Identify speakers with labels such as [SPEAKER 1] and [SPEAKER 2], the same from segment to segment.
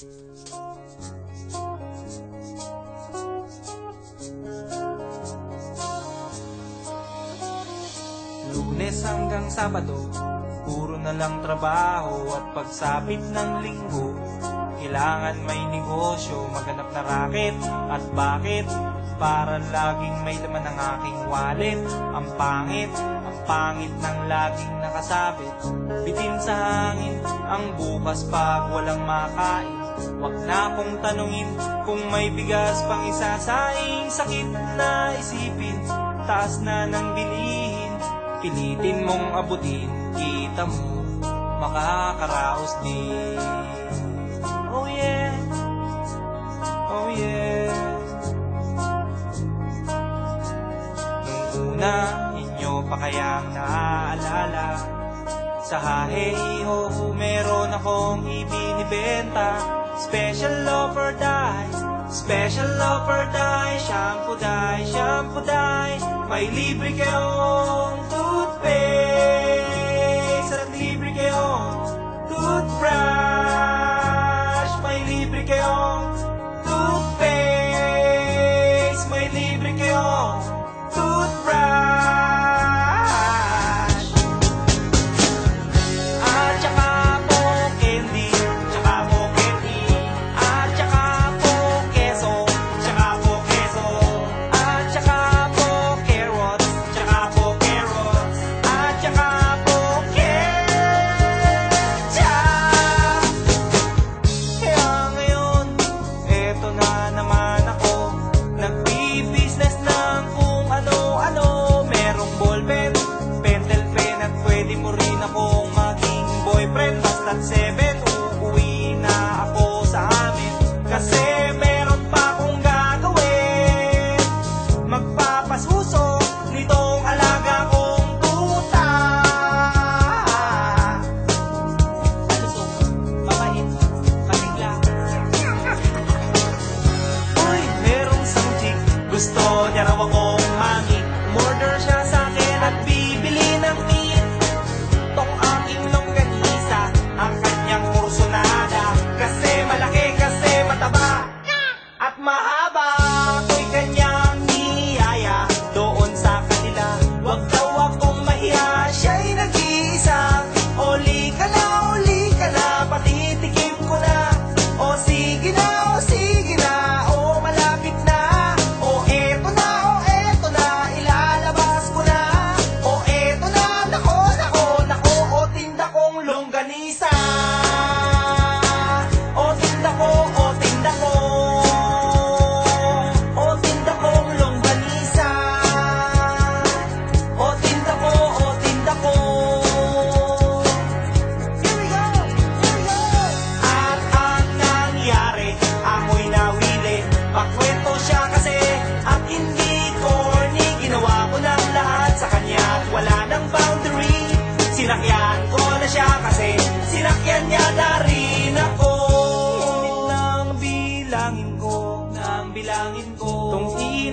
[SPEAKER 1] Lunes hanggang Sabado, puro na lang trabaho at pagsapit ng linggo, kailangan may negosyo, maganap na racket at bakit? Para laging may laman ng aking wallet. Ang pangit, ang pangit ng laging nakasabit. Bitin sa hangin, ang bukas pag walang makain Huwag na pong tanungin kung may bigas pang isasaing Sakit na isipin, taas na ng bilihin Pilitin mong abutin, kita mo, makakaraos din. Oh yeah, oh yeah. Nung una, inyo pa kayang naaalala. Sa hahe-iho, meron akong ibinibenta Special offer die, special offer die Shampoo die, shampoo die May libre kayong toothpaste I se ve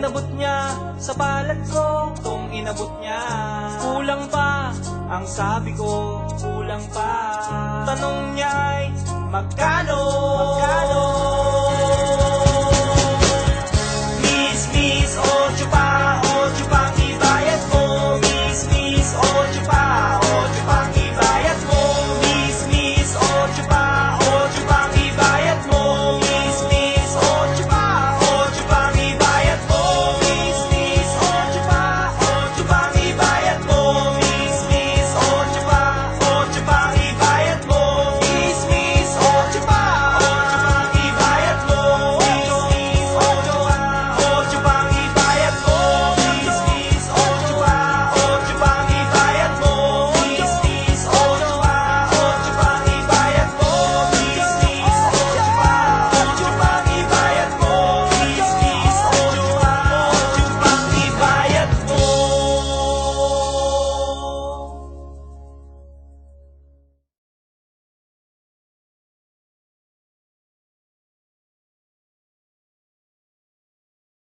[SPEAKER 1] inabot niya sa palad ko Tong inabot niya. Kulang pa ang sabi ko Kulang pa. Tanong niya ay magkano